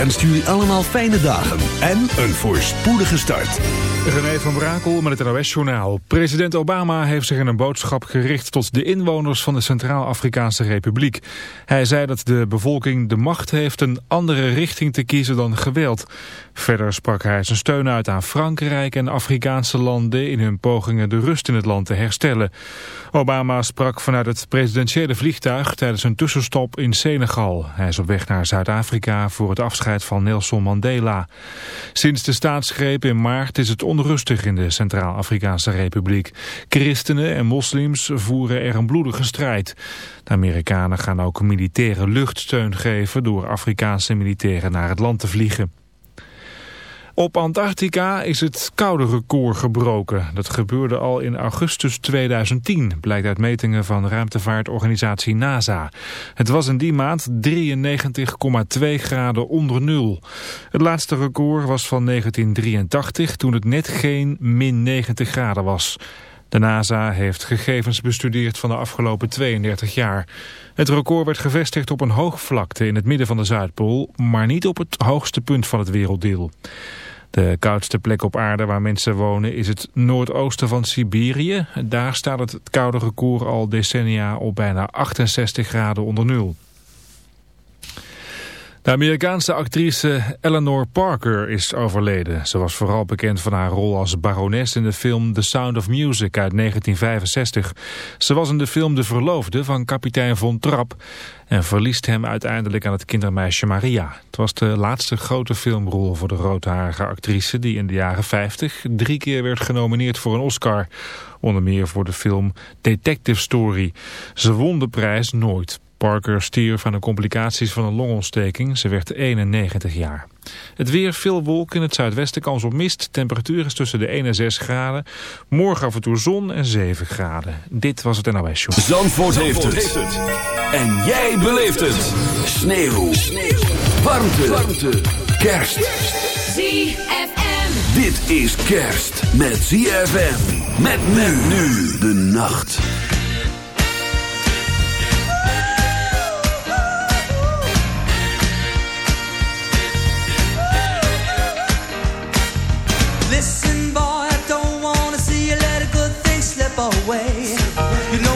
Wenst jullie allemaal fijne dagen en een voorspoedige start. René van Brakel met het NOS-journaal. President Obama heeft zich in een boodschap gericht tot de inwoners van de Centraal-Afrikaanse Republiek. Hij zei dat de bevolking de macht heeft een andere richting te kiezen dan geweld. Verder sprak hij zijn steun uit aan Frankrijk en Afrikaanse landen in hun pogingen de rust in het land te herstellen. Obama sprak vanuit het presidentiële vliegtuig tijdens een tussenstop in Senegal. Hij is op weg naar Zuid-Afrika voor het afscheid van Nelson Mandela. Sinds de staatsgreep in maart is het onrustig in de Centraal-Afrikaanse Republiek. Christenen en moslims voeren er een bloedige strijd. De Amerikanen gaan ook militaire luchtsteun geven door Afrikaanse militairen naar het land te vliegen. Op Antarctica is het koude record gebroken. Dat gebeurde al in augustus 2010, blijkt uit metingen van ruimtevaartorganisatie NASA. Het was in die maand 93,2 graden onder nul. Het laatste record was van 1983, toen het net geen min 90 graden was. De NASA heeft gegevens bestudeerd van de afgelopen 32 jaar. Het record werd gevestigd op een hoogvlakte in het midden van de Zuidpool, maar niet op het hoogste punt van het werelddeel. De koudste plek op aarde waar mensen wonen is het noordoosten van Siberië. Daar staat het koude record al decennia op bijna 68 graden onder nul. De Amerikaanse actrice Eleanor Parker is overleden. Ze was vooral bekend van haar rol als barones in de film The Sound of Music uit 1965. Ze was in de film de verloofde van kapitein Von Trapp en verliest hem uiteindelijk aan het kindermeisje Maria. Het was de laatste grote filmrol voor de roodharige actrice die in de jaren 50 drie keer werd genomineerd voor een Oscar. Onder meer voor de film Detective Story. Ze won de prijs nooit. Parker stierf aan de complicaties van een longontsteking. Ze werd 91 jaar. Het weer, veel wolken in het zuidwesten, kans op mist. Temperatuur is tussen de 1 en 6 graden. Morgen af en toe zon en 7 graden. Dit was het NOS Show. Zandvoort, heeft, het. En jij beleeft het. Sneeuw. Sneeuw. Warmte. Warmte. Kerst. ZFM. Dit is kerst met ZFM. Met men nu de nacht.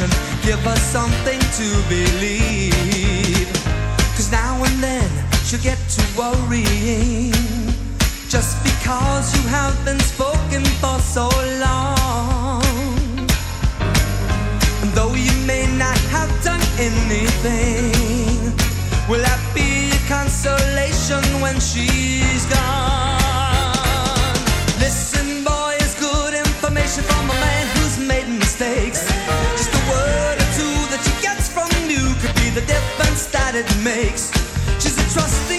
Attention, give us something to believe. Cause now and then she'll get to worrying. Just because you have been spoken for so long. And though you may not have done anything, will that be consolation when she's gone? Listen, boy, it's good information from a man the difference that it makes. She's a trust.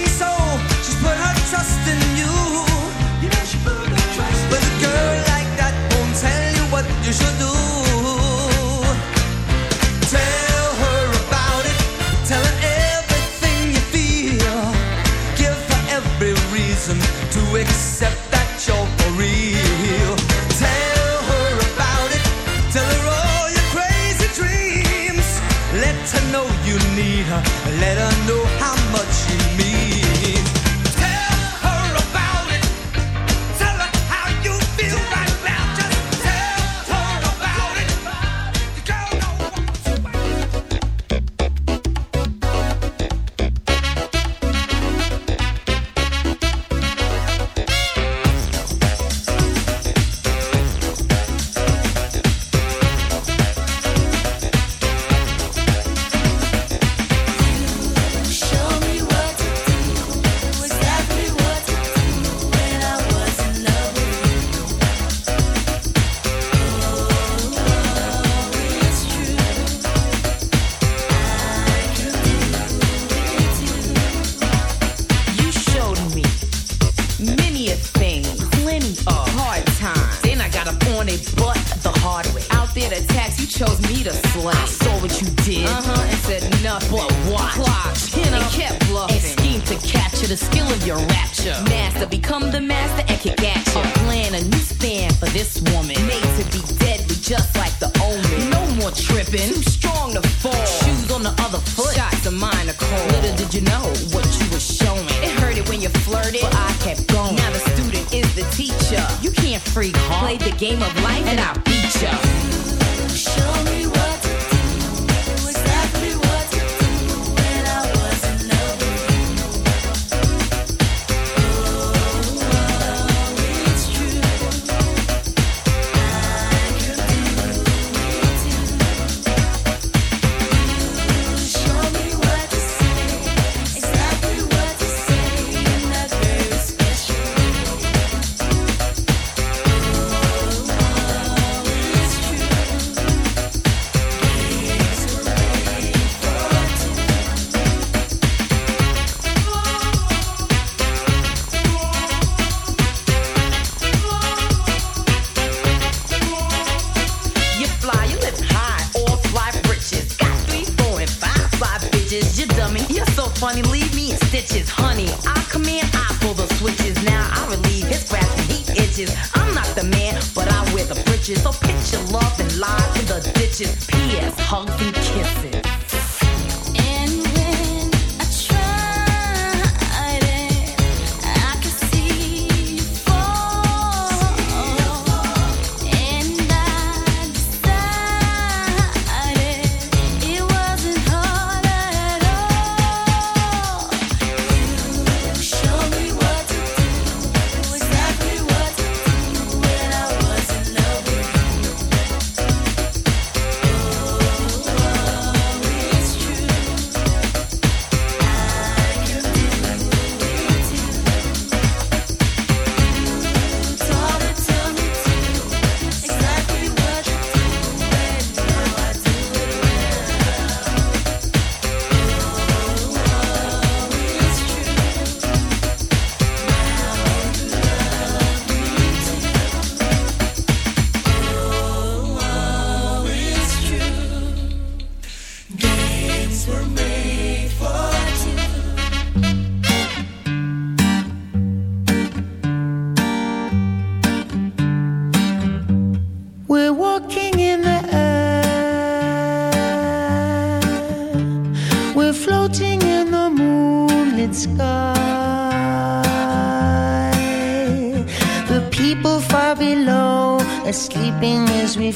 Mouthed, taken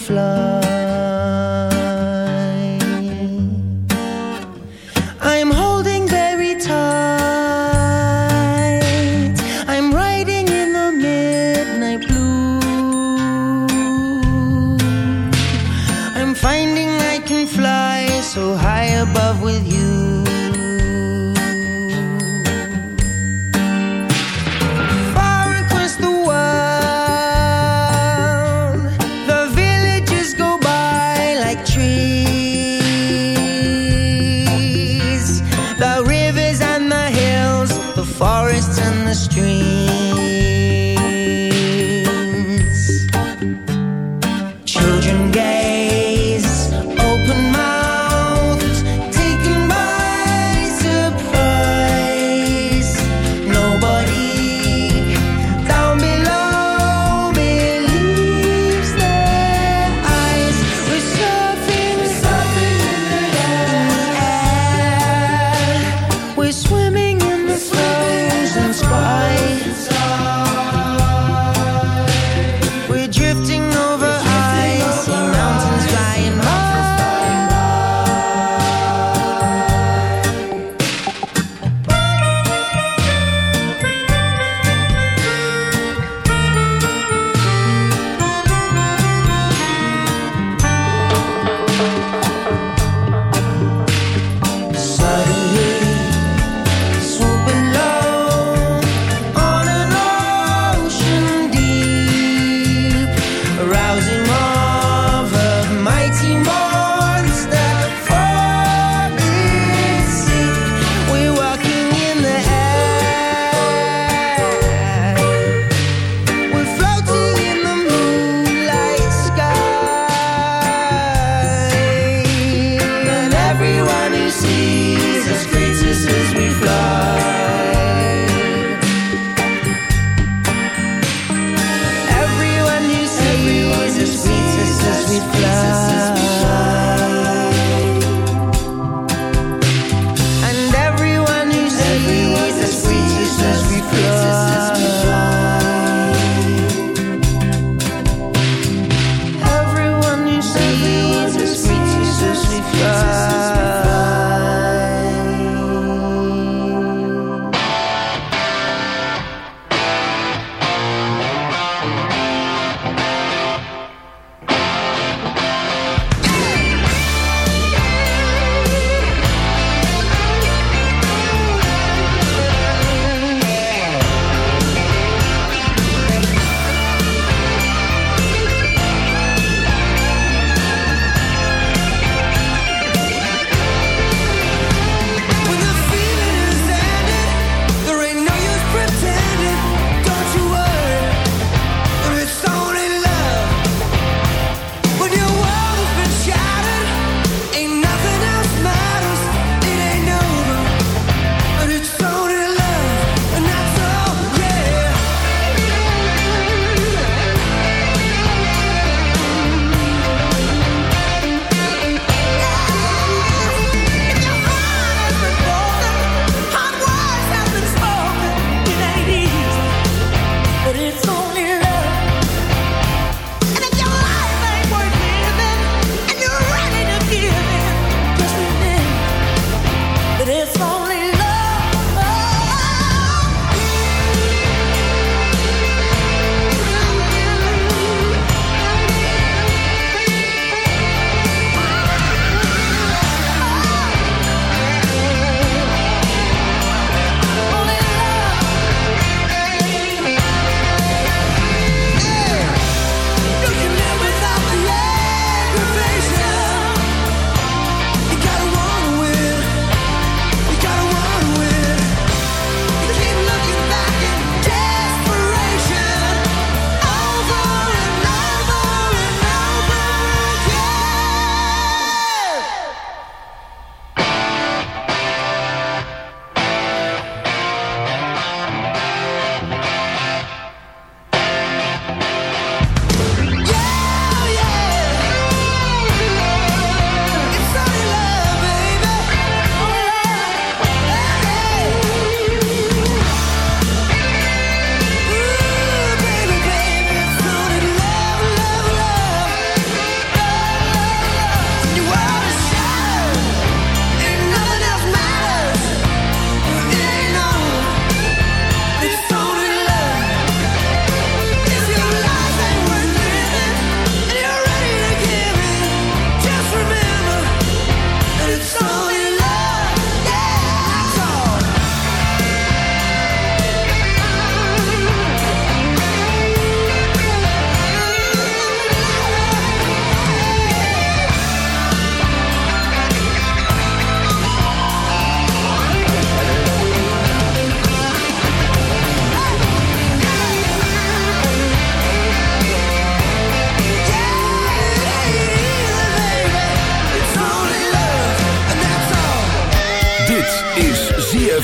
by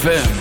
to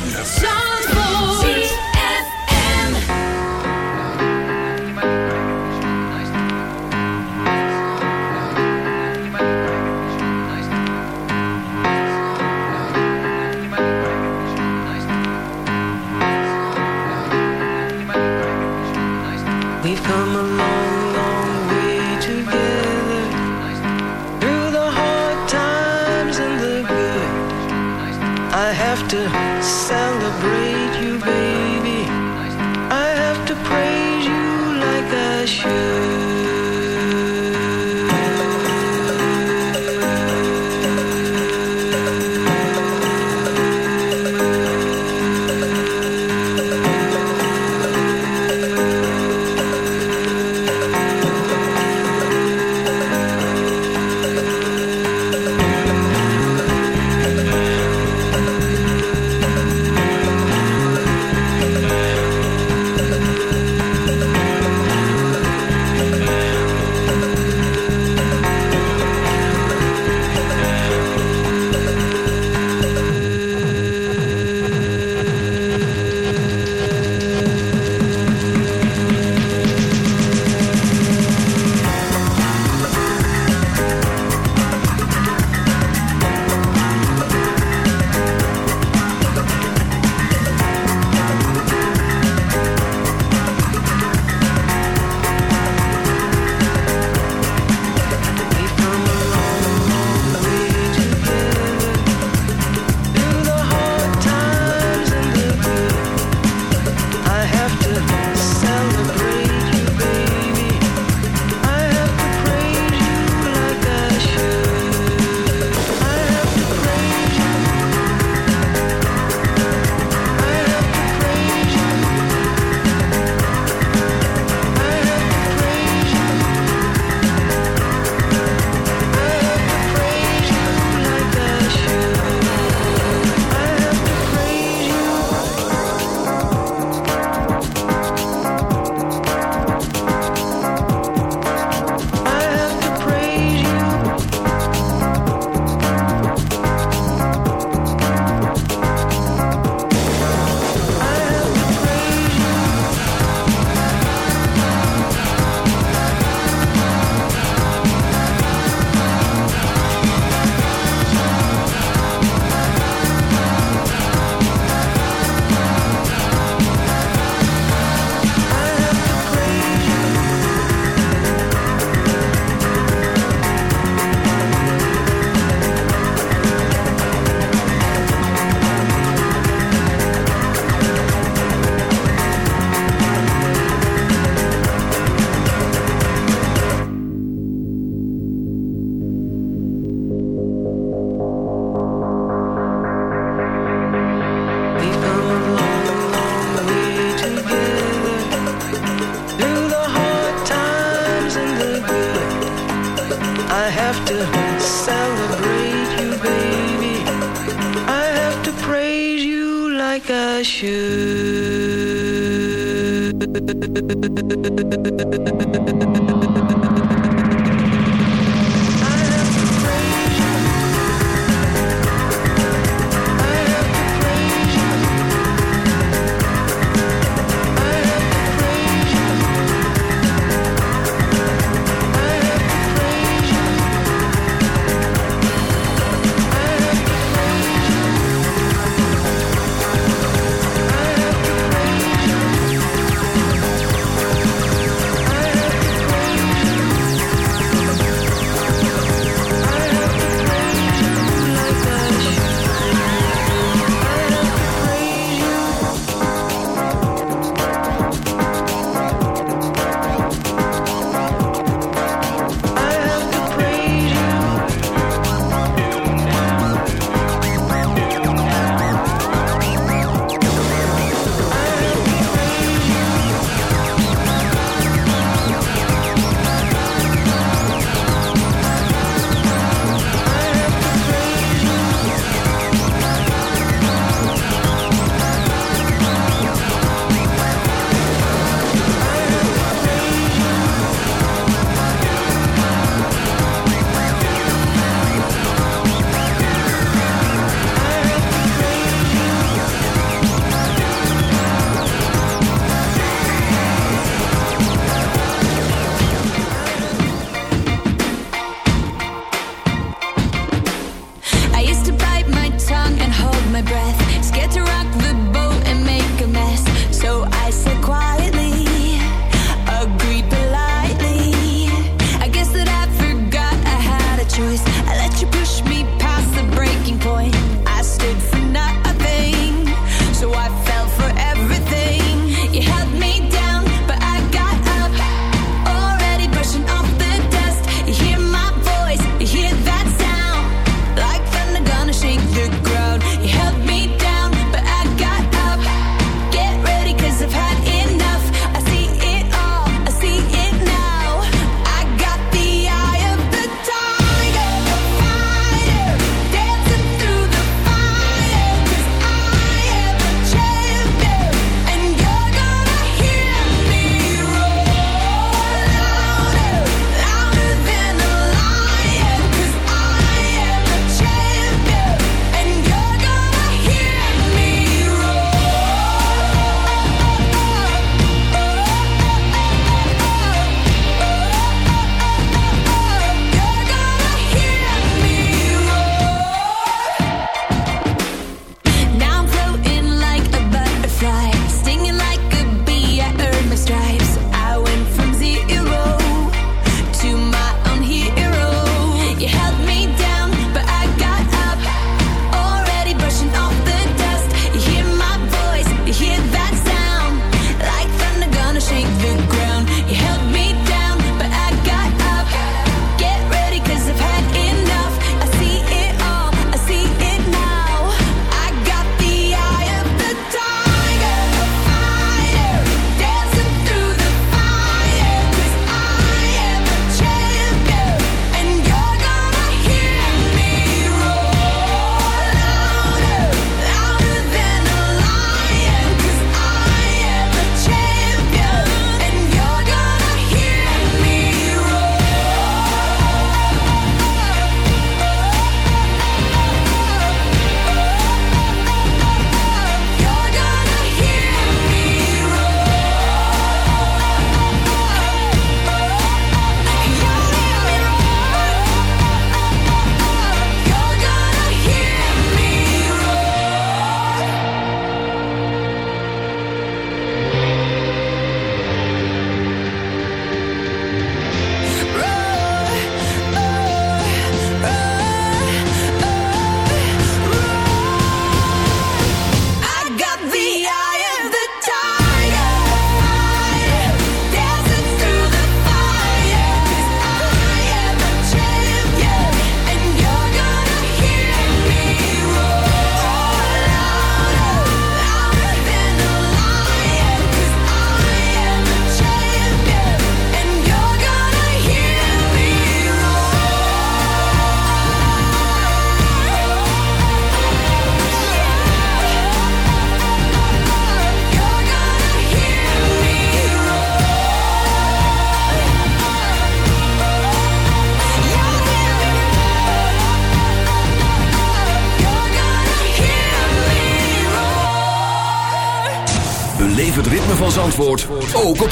like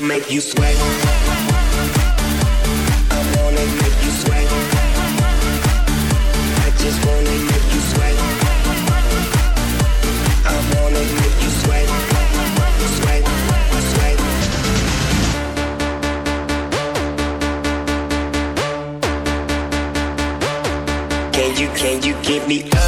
make you sweat. Make you sweat. I just wanna make you sweat. Make you sweat. Sweat, sweat. Can you, can you give me up?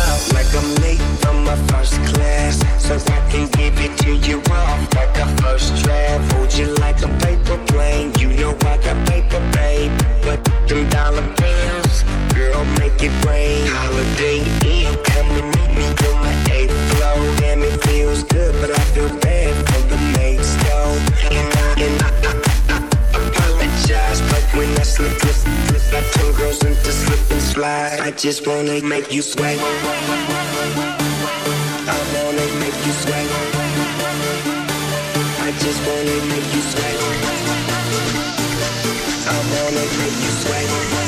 make it rain. Holiday Eve, come and meet me on my eighth floor. Damn, it feels good, but I feel bad for the mates though. And I, and I, I, I, I apologize, but when I slip, slip, slip, I turn girls into slip and slide. I just wanna make you sweat. I wanna make you sweat. I just wanna make you sweat. I wanna make you sweat.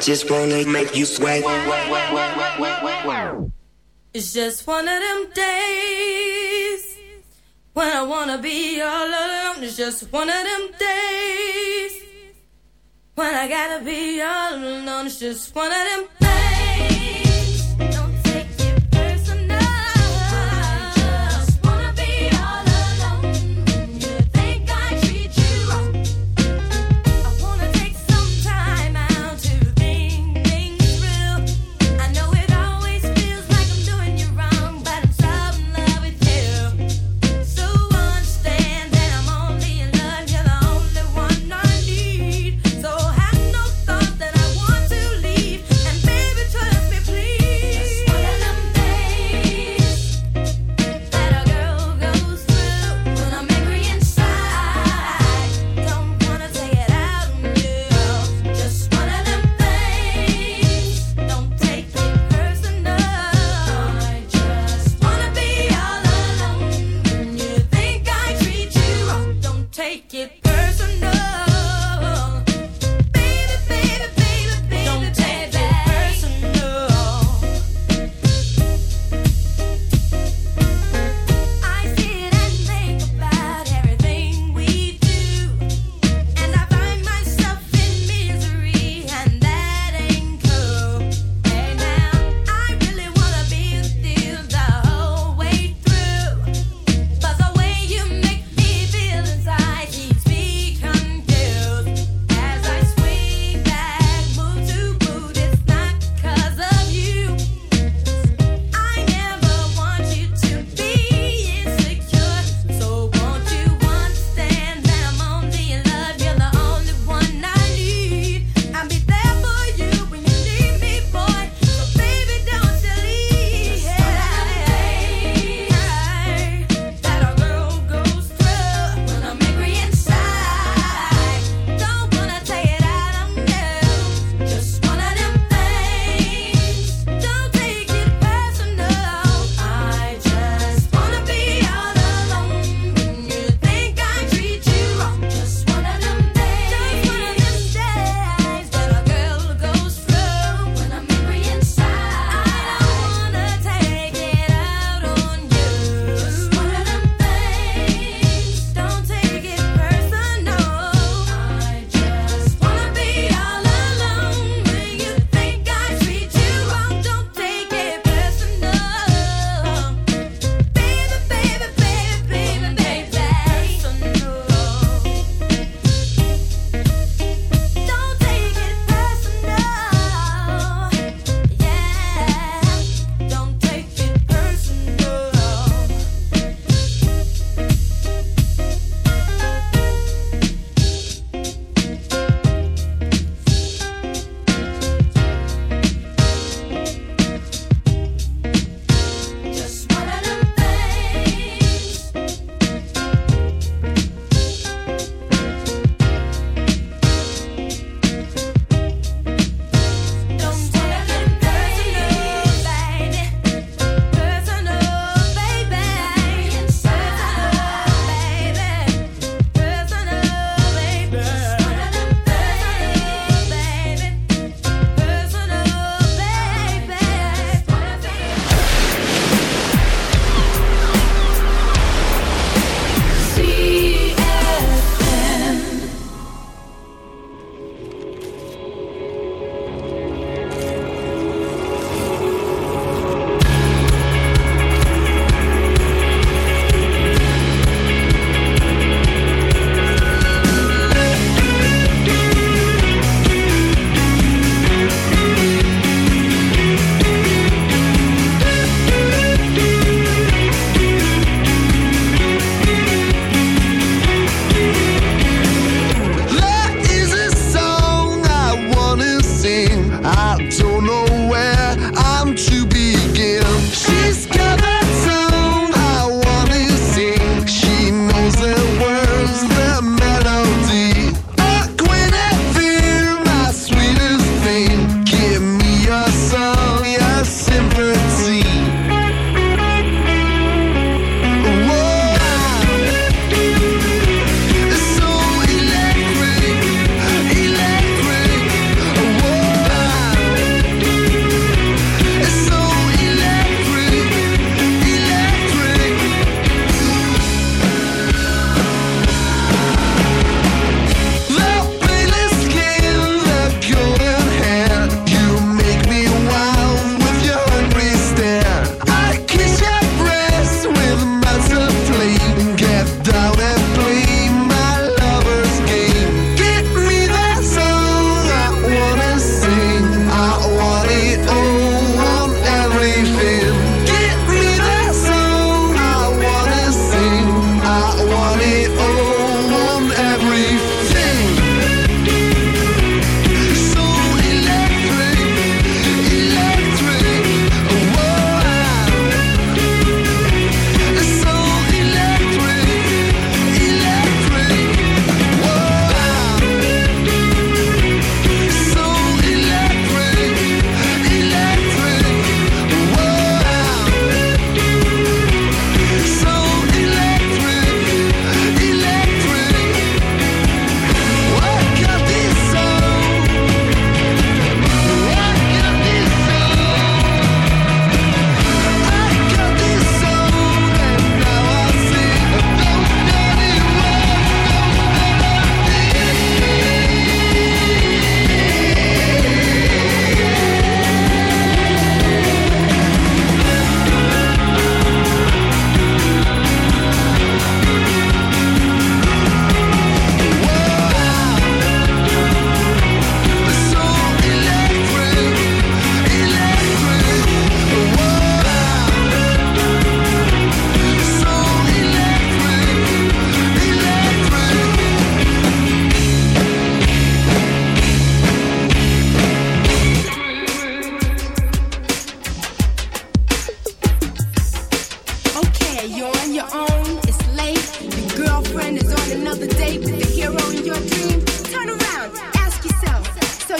just wanna make you sweat. It's just one of them days when I wanna be all alone. It's just one of them days when I gotta be all alone. It's just one of them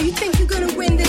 you think you're gonna win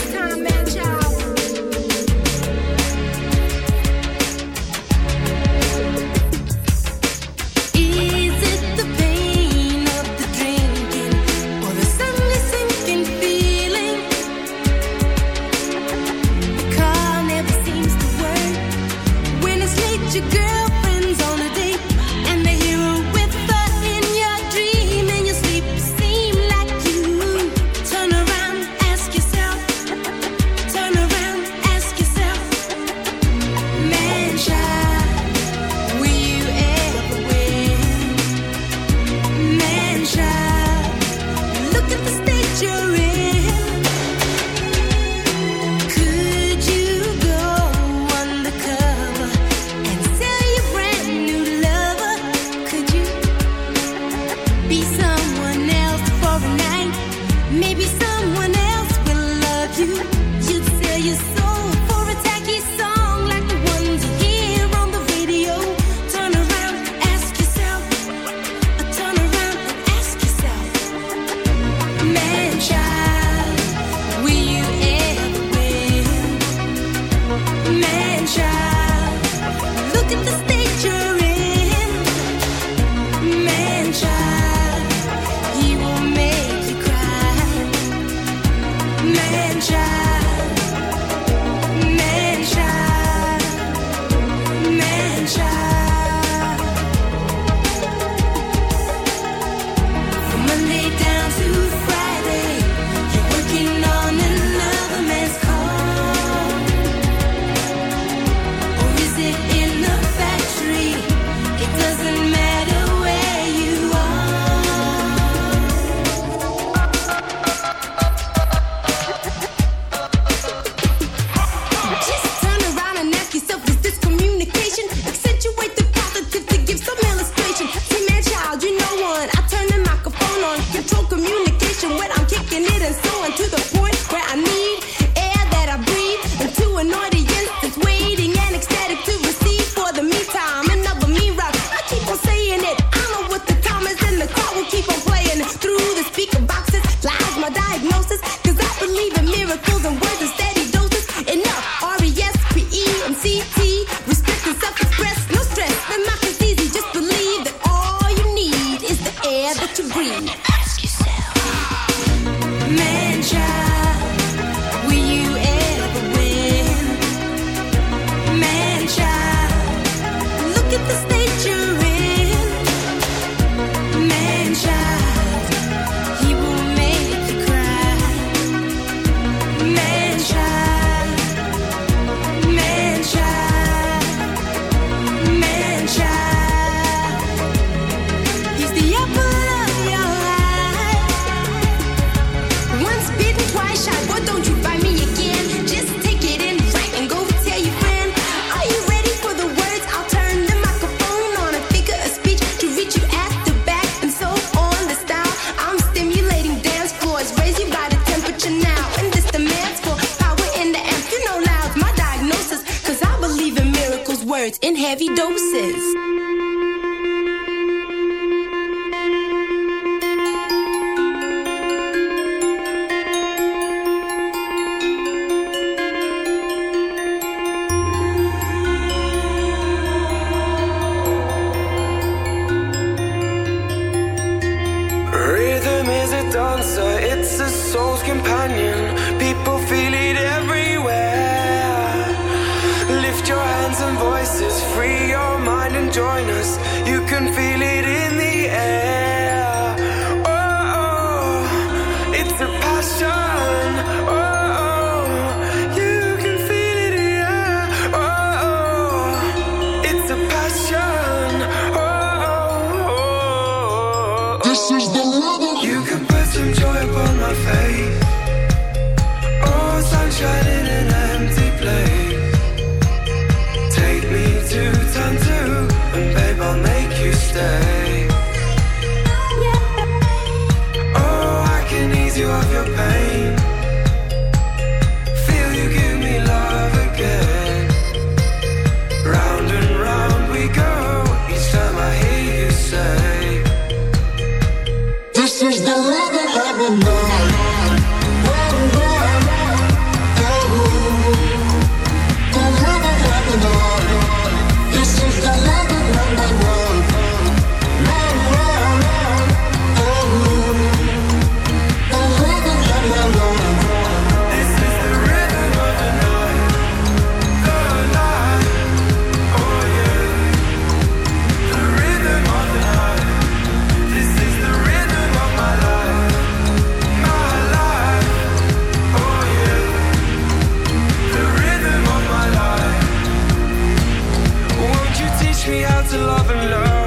teach me how to love and learn?